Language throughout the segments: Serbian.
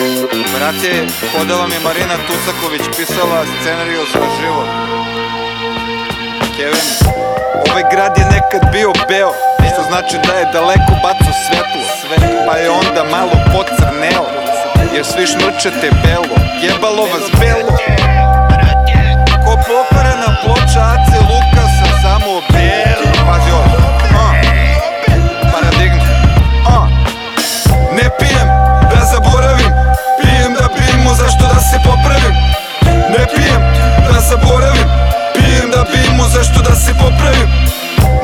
Brate, hodala mi Marina Tusaković, pisala scenariju za život. Kevin, ovaj grad je nekad bio beo, što znači da je daleko baco svetlo, pa je onda malo pocrneo, jer svi šmrčete belo, jebalo vas belo. Ko pokvarena ploča Ace Lukasa, Pijemo zašto da se popravim.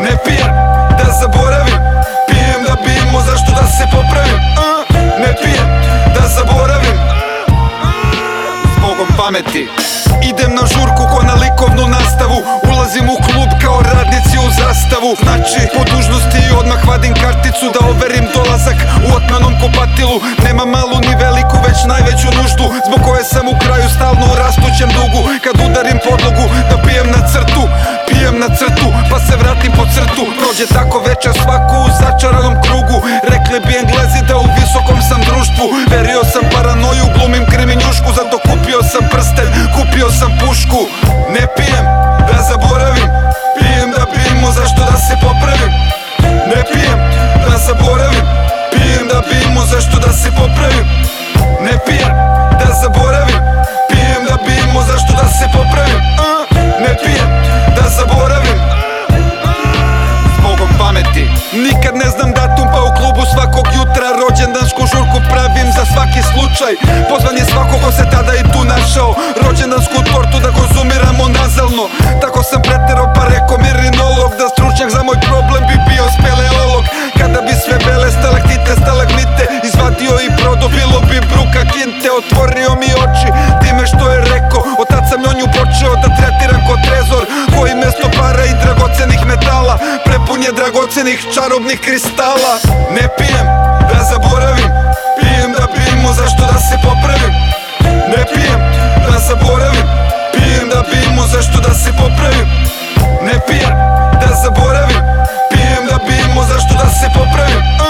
Ne pijem da zaboravim. Pijem da pijemo zašto da se popravim. A. Ne pijem da zaboravim. Zbogom pameti. Idem na žurku ko na likovnu nastavu. Ulazim u klub kao radnici u zastavu. Znači po dužnosti odmah vadim karticu Da overim dolazak u otmanom kopatilu. Nema malu ni veliku već najveću nuždu Zbog koje sam u kraju stalno u rastućem dugu. Kad udarim podlogu da pijem na crtu Prođe tako večer svaku u začaranom krugu. Rekli bi englezi da u visokom sam društvu. Verio sam paranoju, glumim kriminjušku Zato kupio sam prsten, kupio sam pušku ne znam datum pa u klubu svakog jutra Rođendansku žurku pravim za svaki slučaj. Pozvan je svako ko se tada i tu našao. Rođendansku tortu da konzumiramo nazalno. Tako sam preterao pa rekao mirinolog Da stručnjak za moj problem bi bio speleolog. Kada bi sve bele stalaktite, stalagmite Izvadio i prodo bilo bi bruka kinte. Otvorio mi oči time što je crvenih čarobnih kristala. Ne pijem da zaboravim. Pijem da pijem zašto da se popravim? Ne pijem da zaboravim. Pijem da pijem zašto da se popravim? Ne pijem da zaboravim. Pijem da pijem zašto da se popravim?